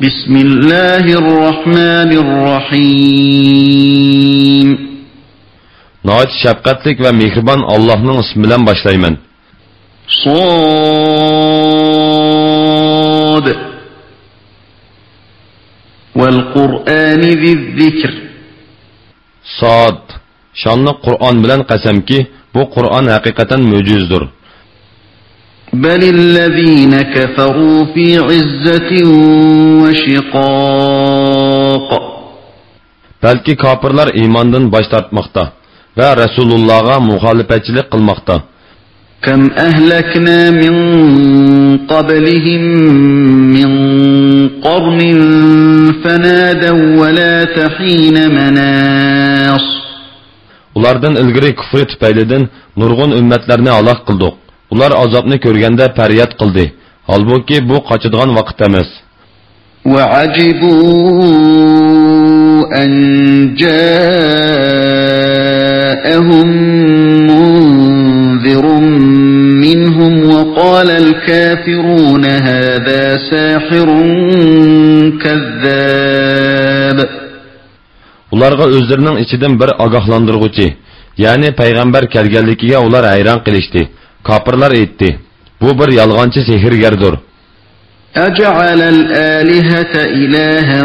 بسم الله الرحمن الرحيم Nəhayət şəfqətlik və mehriban Allah'ın ismi ilə başlayman. صاد والقرآن ذي الذكر Sad. Şanlı Qur'on bilan qasamki, bu Qur'on haqiqatan mo'jizdir. بل الذين كفروا في عزة وشقاق. بلكي كافرلر إيماندن باشتارت مختا و رسول الله مخالفتشلق المختا كم أهلكنا من قبلهم من قرن فنادوا ولا تحين مناص. Ulardan ilgiri küfür tüpeyledin, nurgun ümmetlerini Allah kıldık. Ular azobni ko'rganda faryod qildi. Holbuki bu qochadigan vaqt emas. وعجبوا أن جاءهم منذر منهم وقال الكافرون هذا ساحر كذاب Ularga o'zlarining ichidan bir ogohlantiruvchi, ya'ni payg'ambar kelganligiga ular hayron qilishdi. Kofirlar aytdi: "Bu bir yolg'onchi sehrgardir." أجعل الآلهة إلها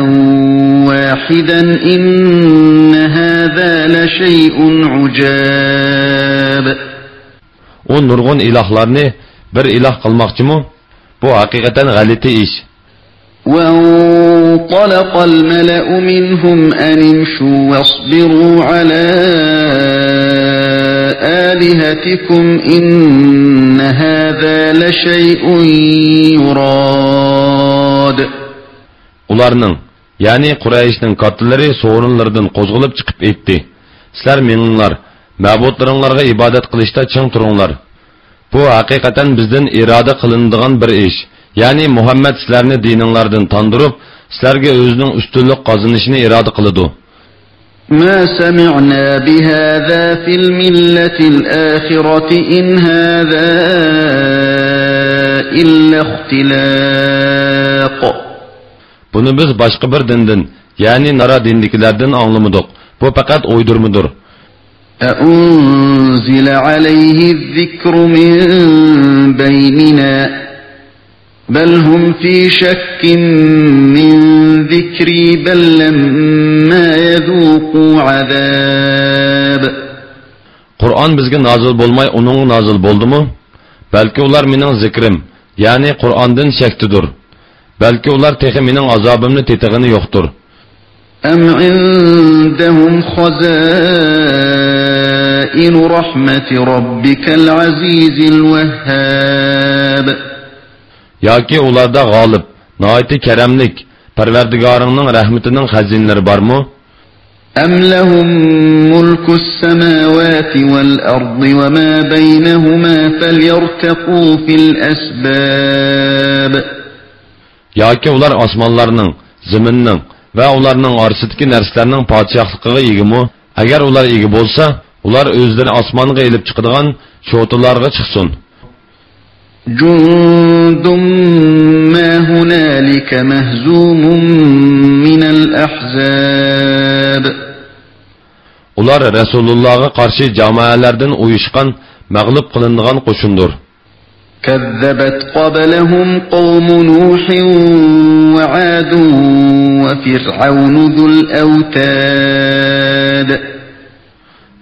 واحدا إن هذا لشيء عجاب U nurg'un ilohlarni bir iloh qilmoqchimi? Bu haqiqatan g'alati ish. وانطلق الملأ منهم أن امشوا واصبروا على آلهتكم إن هذا لشيء يراد Ularning, ya'ni Qurayshning kattallari so'rinlaridan qo'zg'alib chiqib aytdi: "Sizlar meninglar, ma'budlaringlarga ibodat qilishda ching turinglar. Bu haqiqatan bizdan iroda qilinadigan bir ish. Ya'ni Muhammad sizlarni dininglardan tandirib, sizlarga o'zining ustunlik qozonishini iroda qiladi." ما سمعنا بهذا في الملة الآخرة إن هذا إلا اختلاق Buni biz boshqa bir dindan, ya'ni nara dindikilardan anglamadik. Bu faqat o'ydirmadir. أأنزل عليه الذكر من بيننا بل هم في شك من ذكري بل لما يذوقوا عذاب قرآن بزگه نازل بولماي اونو نازل بولدمو بلکه اولار منن ذکرم يعني قرآن دن شکت دور بلکه اولار تخم منن عذاب من تيتغني یختور ام عندهم خزائن رحمة ربك العزيز الوهاب yoki ularda g'olib, noiti karamlik, Parvardigoringning rahmatining xazinalari bormi? أم لهم ملك السماوات والأرض وما بينهما فليرتقوا في الأسباب yoki ular osmonlarning, zaminning va ularning orasidagi narsalarning podshohligiga egimi? Agar ular ega bo'lsa, ular o'zlari osmonga elib chiqadigan sho'tilarga chiqsin. جند ما هنالك مهزوم من الأحزاب Ular Rasulullohga qarshi jamoalardan uyushgan, mag'lub qilingan qo'shindir. كذبت قبلهم قوم نوح وعاد وفرعون ذو الأوتاد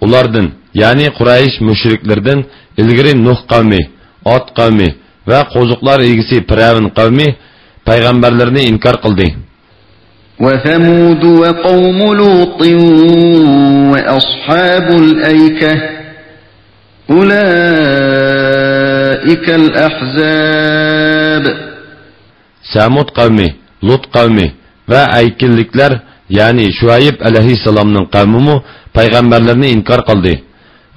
Ulardan, ya'ni Quraysh mushriklardan ilgari Nuh qavmi, Ot qavmi va qo'ziqlar egisi Firavun qavmi payg'ambarlarni inkor qildi. وثمود وقوم لوط وأصحاب الأيكة أولئك الأحزاب Samud qavmi, Lut qavmi va Aykilliklar, ya'ni Shuayb alayhissalomning qavmi payg'ambarlarni inkor qildi.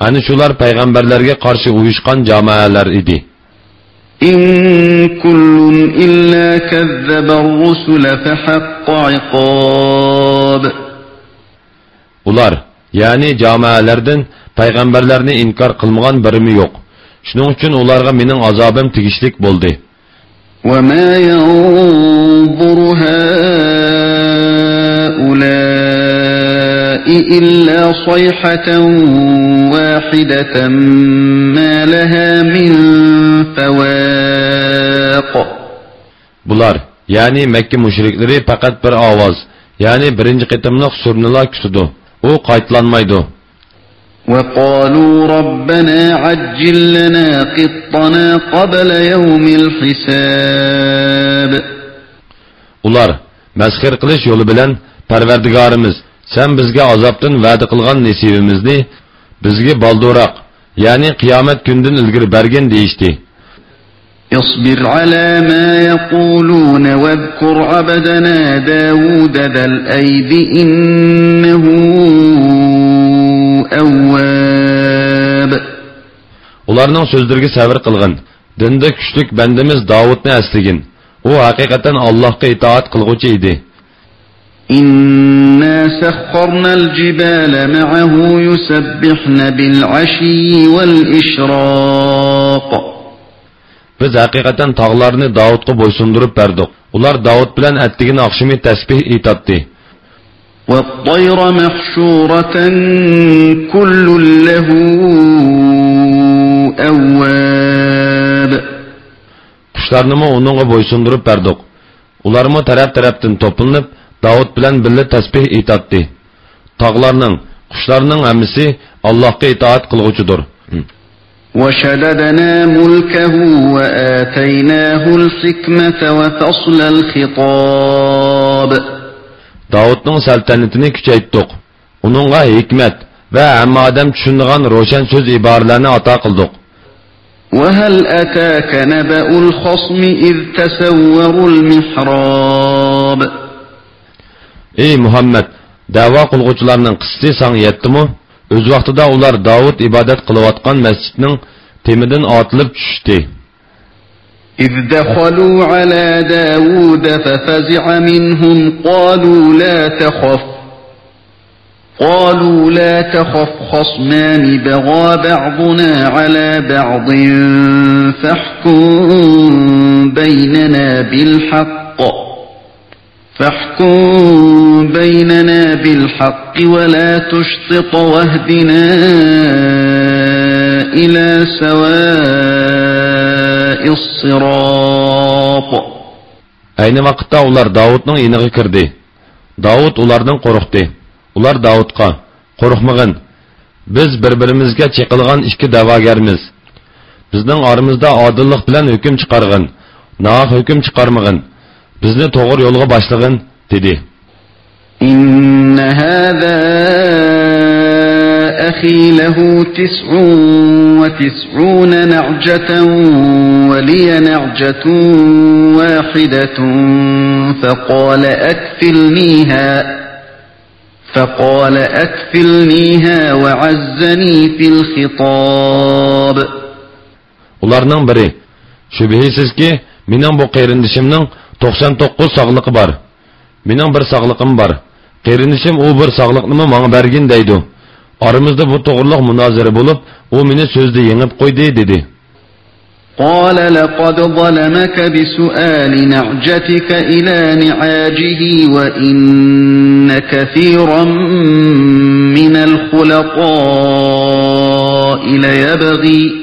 Ani shular payg'ambarlarga qarshi uyushgan jamoalar edi. إن كل إلا كذب الرسل فحق عقاب Ular, ya'ni jamoalardan payg'ambarlarni inkor qilmagan birimi yo'q. Shuning uchun ularga mening azobim tegishlik bo'ldi. وما ينظر هؤلاء إلا صيحة واحدة ما لها من فواق Bular, yani Mekke müşrikleri fakat bir avaz, yani birinci qitimliq surnila kütüdü. O qaytlanmaydı. وقالوا ربنا عجل لنا قطنا قبل يوم الحساب Ular, məsxir qilish yo'li bilan Parvardigorimiz, sen bizga azobdan va'da qilgan nasibimizni bizga balduroq, ya'ni qiyomat kundan ilgari bergin deyishdi. اصبر على ما يقولون واذكر عبدنا داود ذا الأيد إنه أواب Ularning so'zlariga sabr qilgin. Dinda kuchlik bandamiz Davudni asligin. U haqiqatan Allohga itoat qilguvchi edi. إنا سخرنا الجبال معه يسبحن بالعشي والإشراق Biz haqiqatan tog'larni Davudga bo'ysundirib berdik. Ular Davud bilan attigin oqshimi tasbih aytadi. والطير محشورة كل له أواب Qushlarnimi uningga bo'ysundirib berdik. Ularmi taraf-tarafdan to'planib Davud bilan birga tasbih aytadi. Tog'larning, qushlarning hammasi Allohga itoat qilguvchidir. وشددنا ملكه وآتيناه الحكمة وفصل الخطاب Davudning saltanatini kuchaytdik. Uningga hikmat va hamma odam tushunadigan ro'shan so'z iboralarni ato qildik. وهل أتاك نبأ الخصم إذ تسوروا المحراب Ey Muhammad, da'vo qilguvchilarning qissasi sang yetdimi? O'z vaqtida ular Davud ibodat qilayotgan masjidning temidan otilib tushdi. إذ دخلوا على داود ففزع منهم قالوا لا تخف قالوا لا تخف خصمان بغى بعضنا على بعض فاحكم بيننا بالحق فاحكم بيننا بالحق ولا تشطط واهدنا إلى سواء الصراط Ayni vaqtda ular Davudning iniga kirdi. Davud ulardan qo'rqdi. Ular Davudga: "Qo'rqmag'in. Biz bir-birimizga cheqilgan ikki da'vogarmiz. Bizning oramizda odillik bilan hukm chiqarg'in, nohaq hukm chiqarmag'in. Bizni to'g'ri yo'lga boshlag'in." dedi. إن هذا أخي له تسع وتسعون نعجة ولي نعجة واحدة فقال أكفلنيها فقال أكفلنيها وعزني في الخطاب Ularning biri shubhisizki, mening bu qarindishimning 99 sog'liqi bor. Mening bir sog'liqim bor. Qarindishim u bir sog'liqni menga bergin deydi. Aramızda bu to'g'riliq munozara bo'lib, u meni so'zda yengib qo'ydi dedi. قال لقد ظلمك بسؤال نعجتك إلى نعاجه وإن كثيرا من الخلطاء ليبغي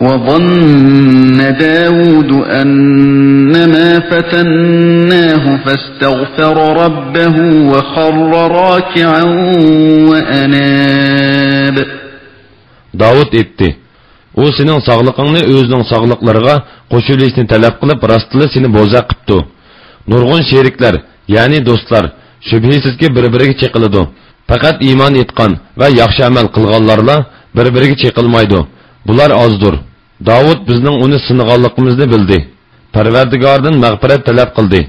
وظن داود أنما فتناه فاستغفر ربه وخر راكعا وأناب Davud etdi. U sening sog'liqingni o'zining sog'liqlariga qo'shilishni talab qilib, rostli seni bo'za qildi. Nurg'un sheriklar, ya'ni do'stlar, shubhisizki bir-biriga cheqiladi. Faqat iymon etgan va yaxshi amal qilganlarla bir-biriga cheqilmaydi. Bular ozdir. Davud bizning uni sinaganligimizni bildi. Parvardigordan mag'firat talab qildi.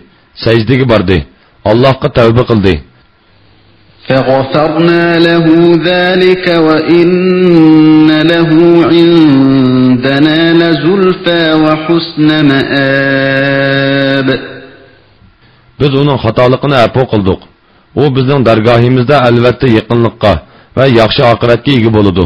Sajdaga bordi. Allohga tavba qildi. فغفرنا له ذلك وإن له عندنا لزلفى وحسن مآب Biz uning xatoligini afu qildik. U bizning dargohimizda albatta yaqinlikqa va yaxshi oqibatga ega bo'ladi.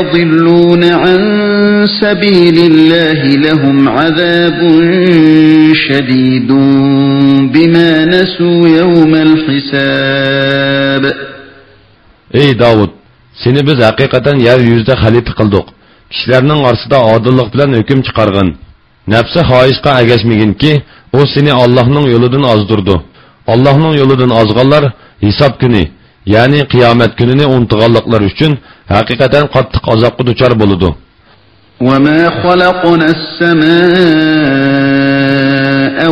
يضلون عن سبيل الله لهم عذاب شديد بما نسوا يوم الحساب Ey Davud, seni biz haqiqatan yer yuzida xalifa qildik. Kishilarning orasida odillik bilan hukm chiqargan. Nafsi xohishga agashmaginki, u seni Allohning yo'lidan ozdirdi. Allohning yo'lidan ozganlar hisob kuni, ya'ni qiyomat kunini unutganliklar uchun haqiqatan qattiq azobga duchor bo'ladi. وما خلقنا السماء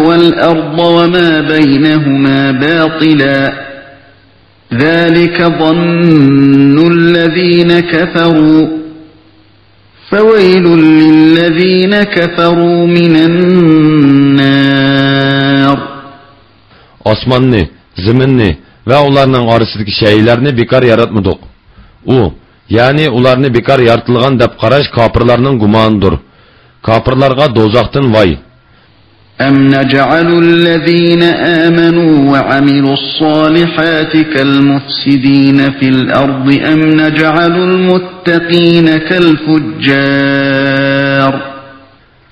والأرض وما بينهما باطلا ذلك ظن الذين كفروا فويل للذين كفروا من النار osmonni, zaminni va ularning orasidagi shaylarni bekor yaratmadik. U, ya'ni ularni bekor yaratilgan deb qarash kofirlarning gumonidir. Kofirlarga do'zaxdan voy. أم نجعل الذين آمنوا وعملوا الصالحات كالمفسدين في الأرض أم نجعل المتقين كالفجار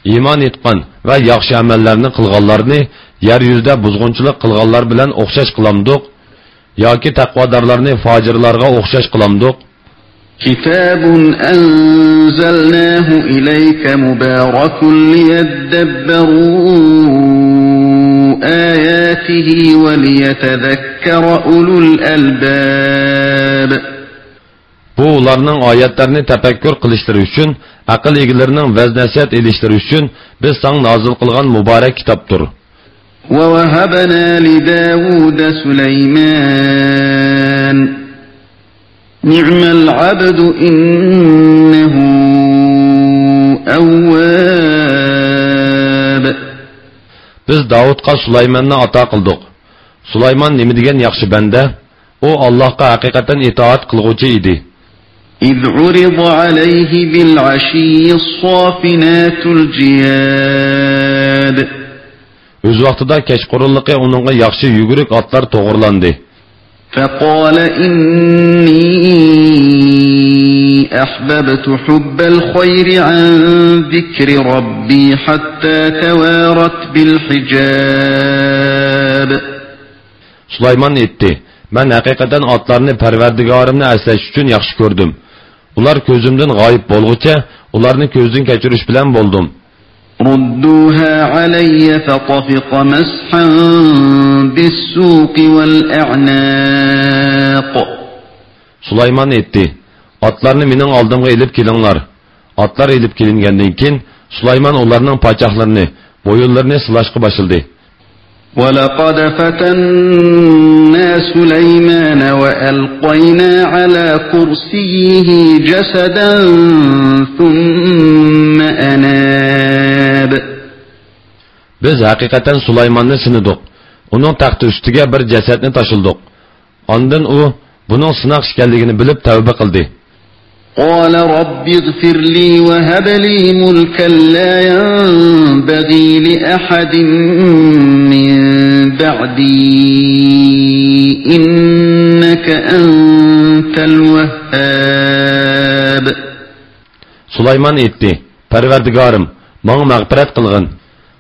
iymon etgan va yaxshi amallarni qilganlarni yer yuzida buzg'unchilik qilganlar bilan o'xshash qilamdiq yoki taqvodorlarni fojirlarga o'xshash qilamdiq كتاب أنزلناه إليك مبارك ليدبروا آياته وليتذكر أولو الألباب bu ularning oyatlarini tafakkur qilishlari uchun aql egalarining vaz nasihat elishlari uchun biz sang nozil qilgan muborak kitobdir ووهبنا لداود سليمان نعم العبد إنه أواب biz davudga sulaymonni ato qildik sulaymon nima degan yaxshi banda u allohga haqiqatan itoat qilg'uvchi edi إذ عرض عليه بالعشي الصافنات الجياد o'z vaqtida kechqurunliqi uningga yaxshi yugurik otlar to'g'irlandi فقال إني أحببت حب الخير عن ذكر ربي حتى توارت بالحجاب sulaymon aytdi man haqiqatan otlarni parvardigorimni aslash uchun yaxshi ko'rdim ular ko'zimdan g'oyib bo'lg'ucha ularni ko'zdan kechirish bilan bo'ldim ردوها علي فطفق مسحا بالسوق والأعناق sulaymon aytdi otlarni mening oldimga ilib kelinglar otlar ilib kelingandan keyin sulaymon ularning pochoqlarini bo'yinlarini silashga boshladi ولقد فتنا سليمان وألقينا على كرسيه جسدا ثم biz haqiqatan sulaymonni sinidik uning taxti ustiga bir jasadni tashildik ondan u buning sinoq ekanligini bilib tavba qildi قال رب اغفر لي وهب لي ملكا لا ينبغي لأحد من بعدي إنك أنت الوهاب sulaymon aytdi parvardigorim manga mag'firat qilg'in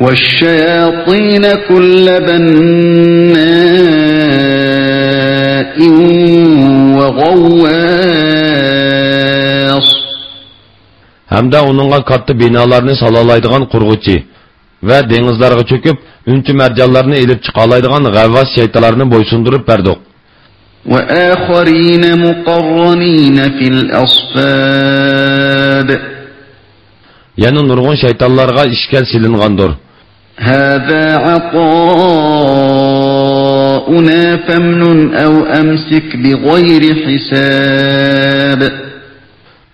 والشياطين كل بناء وغواص hamda uningga katta binolarni salolaydigan qurg'uchi va dengizlarga cho'kib unchi marjonlarni ilib chiqolaydigan g'avvos shaytonlarni bo'ysundirib berdik وآخرين مقرنين في الأصفاد yana nurg'un shaytonlarga ishkal silingandir هذا عطاؤنا فامنن أو أمسك بغير حساب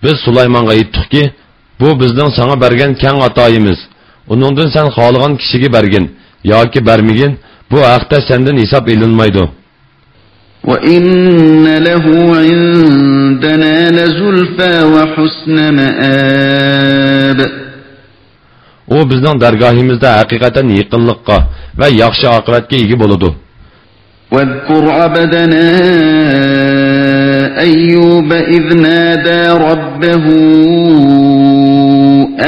biz sulaymonga aytdikki bu bizning sanga bergan kang atoyimiz uningdan sen xohlagan kishiga bergin yoki bermagin bu haqda sendan hisob ilinmaydi وإن له عندنا لزلفى وحسن مآب u bizning dargohimizda haqiqatan yaqinlikqa va yaxshi oqibatga ega bo'ladi واذكر عبدنا أيوب إذ نادى ربه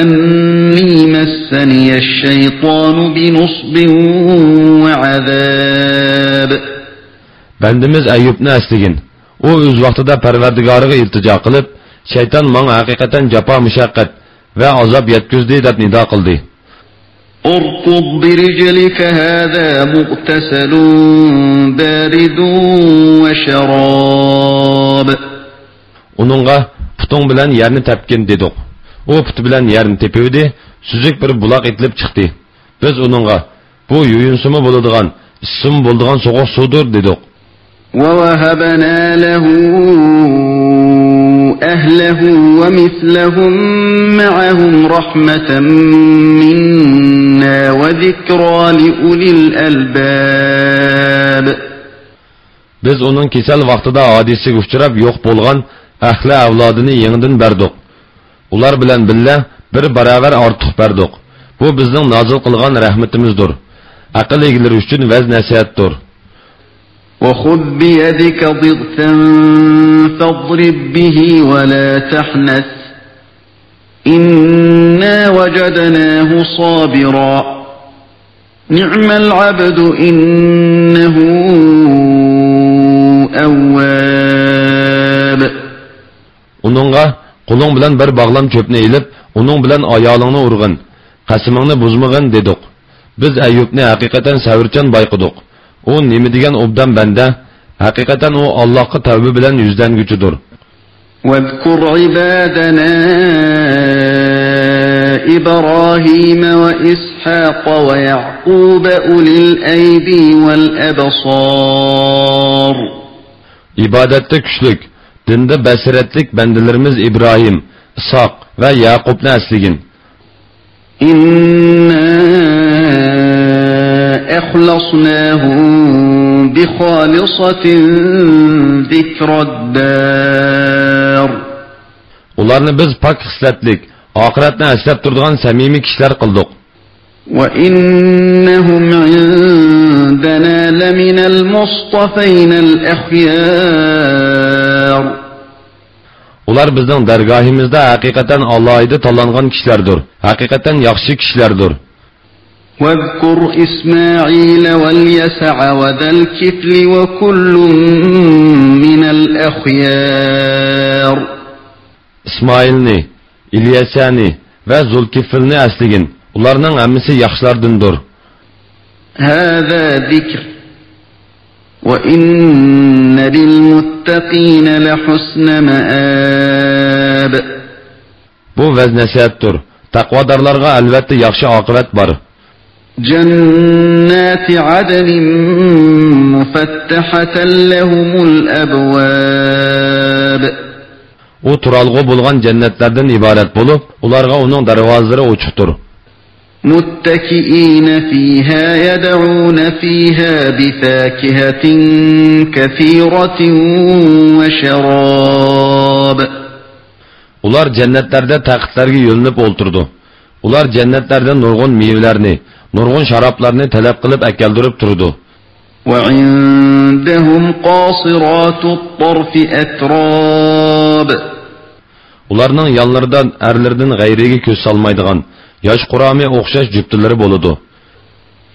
أني مسني الشيطان بنصب وعذاب bandimiz ayyubni asligin u o'z vaqtida parvardigoriga iltijo qilib shayton manga haqiqatan jafo mushaqqat va azob yetkazdi deb nido qildi اركض برجلك هذا مغتسل بارد وشراب uningga putung bilan yerni tepgin dedik u puti bilan yerni tepivdi suzuk bir buloq etilib chiqdi biz uningga bu yuyinsimi bo'ladigan issim bo'ladigan so'g'uq suvdir dedik ووهبنا له أهله ومثلهم معهم رحمة منا وذكرى لأولي الألباب biz uning kasal vaqtida hodisiga uchrab yo'q bo'lgan ahli avlodini yangidan berdik ular bilan billa bir barobar ortiq berdik bu bizning nozil qilgan rahmatimizdir aql egalari uchun vaz nasihatdir وخذ بيدك ضغطا فاضرب به ولا تحنث. إنا وجدناه صابرا. نعم العبد إنه أواب. أنونغا قلون بلن بر باغلام إلب أنون بلن آيالان أرغن قسمان بزمغن ددوك بز أيوبني حقيقتن سورچن بايقدوك u nima degan obdan banda haqiqatan u allohga tavba bilan yuzlanguchidir واذكر عبادنا إبراهيم وإسحاق ويعقوب أولي الأيدي والأبصار ibodatda kuchlik dinda basiratlik bandalarimiz ibrohim isoq va yaqubni asligin إنا أخلصناهم بخالصة ذكر الدار. ولارنا بز باك خسلتلك آخرتنا أسلب تردغان سميمي كشتر قلدق وإنهم عندنا لمن المصطفين الأخيار. Ular bizning dargohimizda haqiqatan alloydi tanlangan kishilardir haqiqatan yaxshi kishilardir. واذكر إسماعيل واليسع وذا الكفل وكل من الأخيار ismoilni ilyasani va zulkifilni asligin ularning hammasi yaxshilardindir هذا ذكر وإن للمتقين لحسن مآب bu vaz nasihatdir taqvodorlarga albatta yaxshi oqibat bor جنات عدن مفتحة لهم الأبواب u turalg'u bo'lgan jannatlardan iborat bo'lib ularga uning darvozalari ochiqdir متكئين فيها يدعون فيها بفاكهة كثيرة وشراب ular jannatlarda taqitlarga yo'linib o'ltirdi ular jannatlarda nurg'un mevalarni nurg'un sharoblarni talab qilib akaldirib turdi وعندهم قاصرات الطرف أتراب Ularning yanlaridan erlaridan g'ayriga ko'z solmaydigan yosh qurami o'xshash juftilari bo'ladi.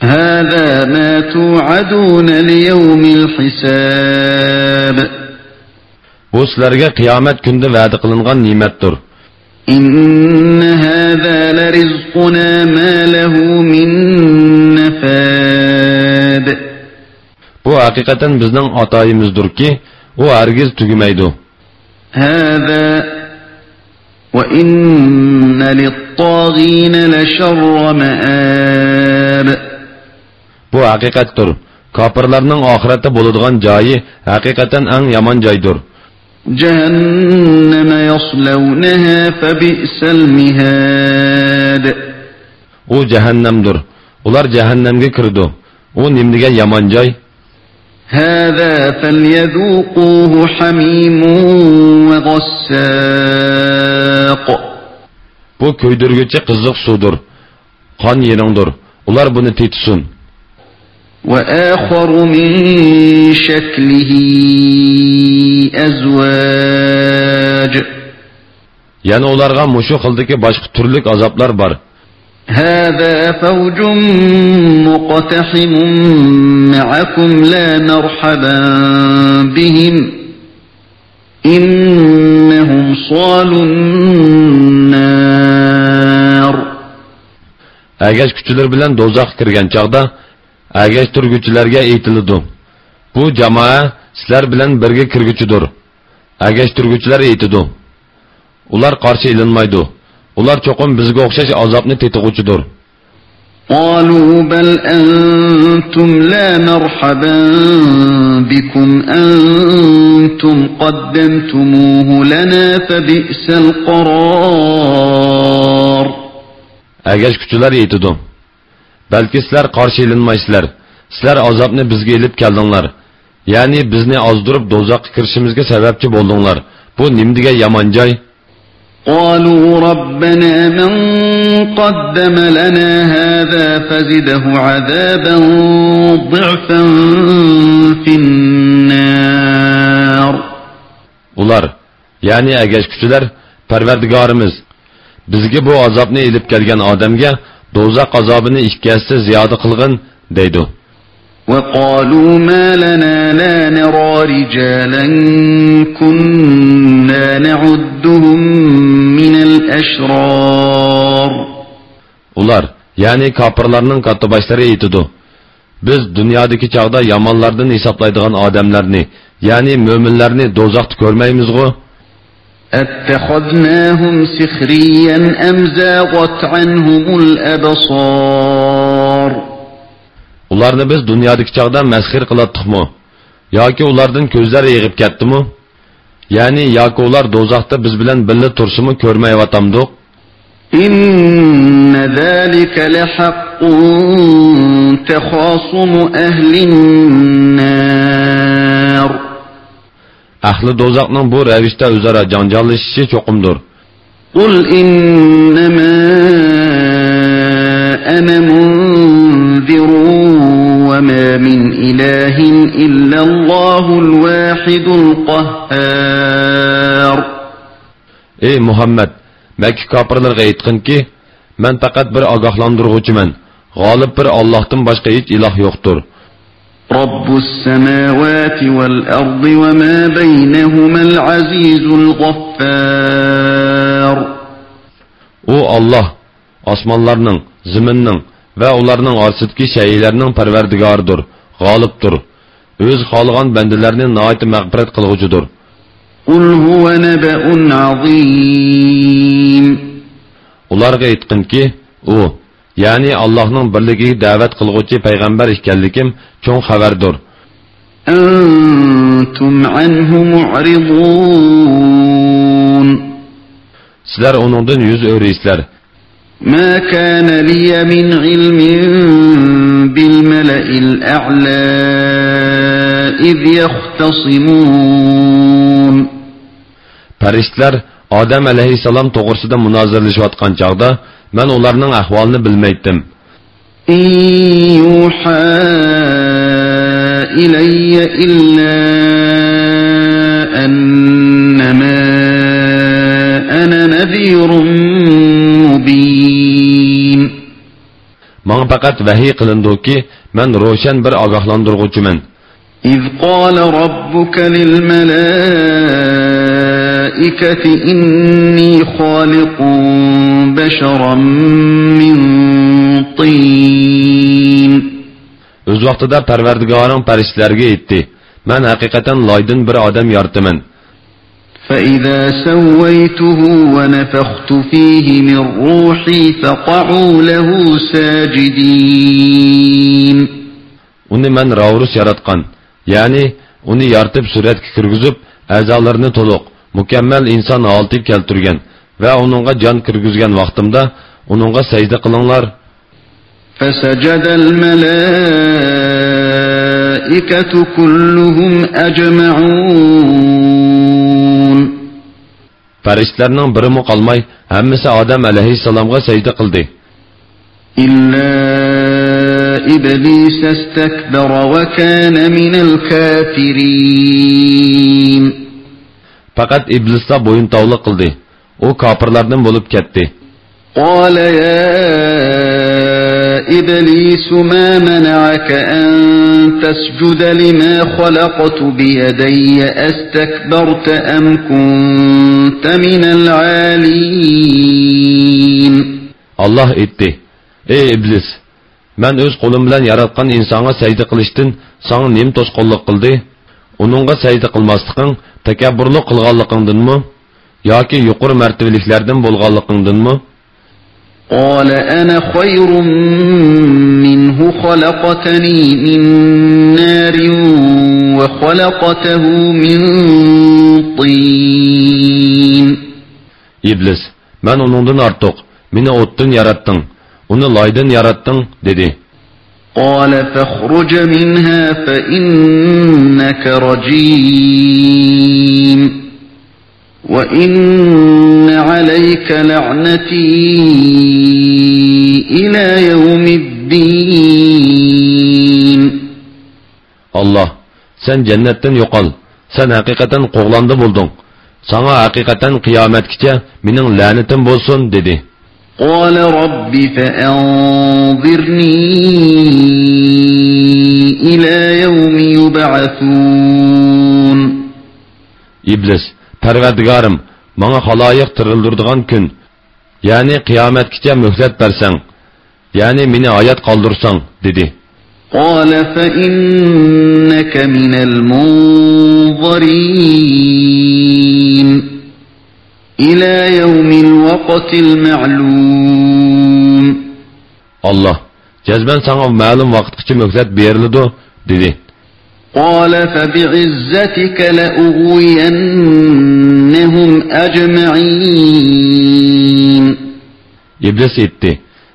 هذا ما توعدون ليوم الحساب Bu sizlarga qiyomat kunida va'da qilingan ne'matdir. إن هذا لرزقنا ما له من نفاد Bu haqiqatan bizning atoyimizdirki, u hargiz tugamaydi. هذا وإن للطاغين لشر مآب Bu haqiqatdir. Kofirlarning oxiratda bo'ladigan joyi haqiqatan eng yomon joydir. جهنم يصلونها فبئس المهاد. ئۇ جەھەننەمدۇر ئۇلار جەھەننەمگە كىرىدۇ. ئۇ نېمىدېگەن يامان جاي. هذا فليذوقوه حميم وغساق. بۇ كۆيدۈرگۈچى قىزىق سۇدۇر قان يىرىڭدۇر ئۇلار بۇنى تېتىسۇن وآخر من شكله أزواج. يەنى ئۇلارغا مۇشۇ خىلدىكى باشقا تۈرلۈك ئازابلار بار هذا فوج مقتحم معكم لا مرحبا بهم. إنهم صالوا النار. ئەگەشكۈچىلەر بىلەن دوزاخقا كىرگەن ئەگەشتۈرگۈچىلەرگە ئېيتىلىدۇ. بۇ جامائە sizlar bilan birga kirguchidir. Agash turguchilar aytidi. Ular qarshi ilinmaydi. Ular cho'qim bizga o'xshash azobni tetig'uchidir. قالوا بل أنتم لا مرحبا بكم أنتم قدمتموه لنا فبئس القرار Agash kuchilar aytidi. Balki sizlar qarshi ilinmaysizlar. Sizlar azobni bizga elib keldinglar. Ya'ni bizni ozdirib do'zaxga kirishimizga sababchi bo'ldinglar. Bu nimdiga yomon joy? قالوا ربنا من قدم لنا هذا فزده عذابا ضعفا في النار Ular, ya'ni agash kuchilar, Parvardigorimiz bizga bu azobni elib kelgan odamga do'zax azobini ikki hassa ziyoda qilg'in deydi. وقالوا ما لنا لا نرى رجالا كنا نعدهم من الأشرار Ular, ya'ni kofirlarning kattaboshlari aytidi. Biz dunyodagi chog'da yomonlardan hisoblaydigan odamlarni, ya'ni mo'minlarni do'zaxda ko'rmaymizg'u? أتخذناهم سخريا أم زاغت عنهم الأبصار Ularni biz dunyodagi chog'da masxir qilatdikmi? yoki ulardan ko'zlari yig'ib ketdimi? Ya'ni yoki ular do'zaxda biz bilan birga tursimi ko'rmayyotamdiq? إن ذلك لحق تخاصم أهل النار Əhli dozaqның bu rəvişdə özara cancanlaşışı çoxumdur. Qul innəmə ənə munzirun və mə min ilahin illallahul vəxidul qəhhər. Ey Muhammed, Məkkə kapırlarına aytqın ki, mən faqat bir ağahlandırğıcımən. Qalib bir Allah'tan başqa heç ilah yoxdur. رب السماوات والأرض وما بينهما العزيز الغفار U Alloh osmonlarning, zaminning va ularning orasidagi shaylarning parvardigoridir, g'olibdir. O'z xohlagan bandalarni nihoyat mag'firat qilg'uchidir. قل هو نبأ عظيم Ularga aytqinki, u, ya'ni Allohning birligiga da'vat qilg'uvchi payg'ambar ekanligim cho'ng xabardir. أنتم عنه معرضون Sizlar uningdan yuz o'raysizlar. ما كان لي من علم بالملأ الأعلى إذ يختصمون Farishtalar Odam alayhissalom to'g'risida munozirlashayotgan chog'da من onlarının ahvalını bilmeydim. İn yuha ileyye illa ennemâ ana nezirun mubin. Bana fakat vahiy kılındı ki, ben roşen bir agahlandırgıcımın. إذ قال ربك للملائكة إني خالق بشرا من طين O'z vaqtida Parvardigoring farishtalarga aytdi: "Men haqiqatan loydan bir odam yoritaman. فإذا سويته ونفخت فيه من روحي فقعوا له ساجدين Uni men Ravrus yaratgan, ya'ni uni yoritib suratga kirgizib, a'zolarini to'liq, mukammal inson holatiga keltirgan va uningga jon kirgizgan vaqtimda uningga sajda qilinglar. فسجد الملائكة كلهم أجمعون Farishtalarning birimi qolmay, hammasi Odam alayhissalomga sajda qildi. إلا إبليس استكبر وكان من الكافرين Faqat iblisda bo'yin tovliq qildi. U kofirlardan bo'lib ketdi. قال يا إبليس ما منعك أن تسجد لما خلقت بيدي أستكبرت أم كنت من العالين Allah aytdi: "Ey iblis, men o'z qo'lim bilan yaratgan insonga sajda qilishdan sana nim to'sqinlik qildi? Uningga sajda qilmasliging takabburlik qilganligingdanmi yoki yuqori martabaliklardan bo'lganligingdanmi?" قال أنا خير منه خلقتني من نار وخلقته من طين Iblis: "Men uningdan ortiq, meni o'tdan yaratding, uni loydan yaratding" dedi. قال فاخرج منها فإنك رجيم وإن عليك لعنتي إلى يوم الدين Allah, sen jannatdan yo'qol. Sen haqiqatan qo'g'landi bo'lding. Sana haqiqatan qiyomatgacha mening la'natim bo'lsin dedi. قال رب فأنظرني إلى يوم يبعثون إبلس پروردگارم مانا خلايق ترلدردغان كن يعني قيامت كتاب مهزت برسان يعني من آيات قلدرسن dedi. قال فإنك من المنظرين إلى يوم الوقت المعلوم Allah, jazban sana ma'lum vaqtgacha muhlat beriladi dedi. قال فبعزتك لأغوينهم أجمعين Iblis aytdi: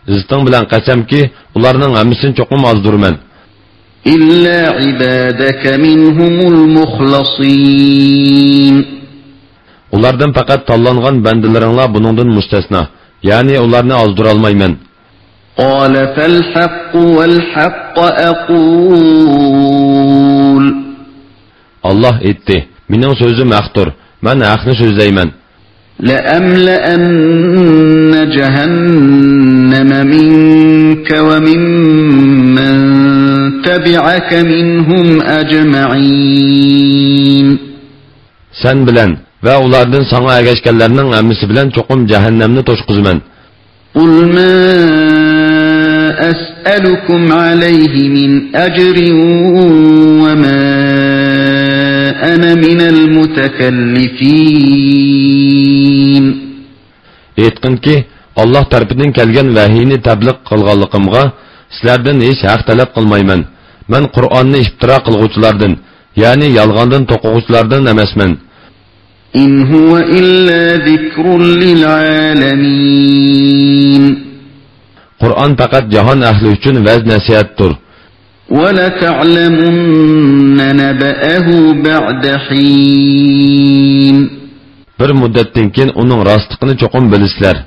"Izting bilan qasamki, ularning hammasini cho'qim ozdurman. إلا عبادك منهم المخلصين Ulardan faqat tanlangan bandalaringlar buningdan mustasno, ya'ni ularni ozdura olmayman." قال فالحق والحق أقول Allah aytdi: "Mening so'zim haqdir. Men haqni so'zlayman." لأملأن جهنم منك وممن تبعك منهم أجمعين Sen bilan va ulardan sana ergashganlarning hammasi bilan cho'qim jahannamni to'shqizaman. قل ما أسألكم عليه من أجر وما أنا من المتكلفين Aytqinki, Alloh tarafidan kelgan vahiyni tabliq qilganligimga sizlardan hech haq talab qilmayman. Men Qur'onni iftiro qilguvchilardan, ya'ni yolg'ondan to'quvchilardan emasman. إن هو إلا ذكر للعالمين. قرآن فقط جهان أهل الجن وزن سيادتر ولتعلمن نبأه بعد حين. بر كن أنهم راستقن جقن بلسلر.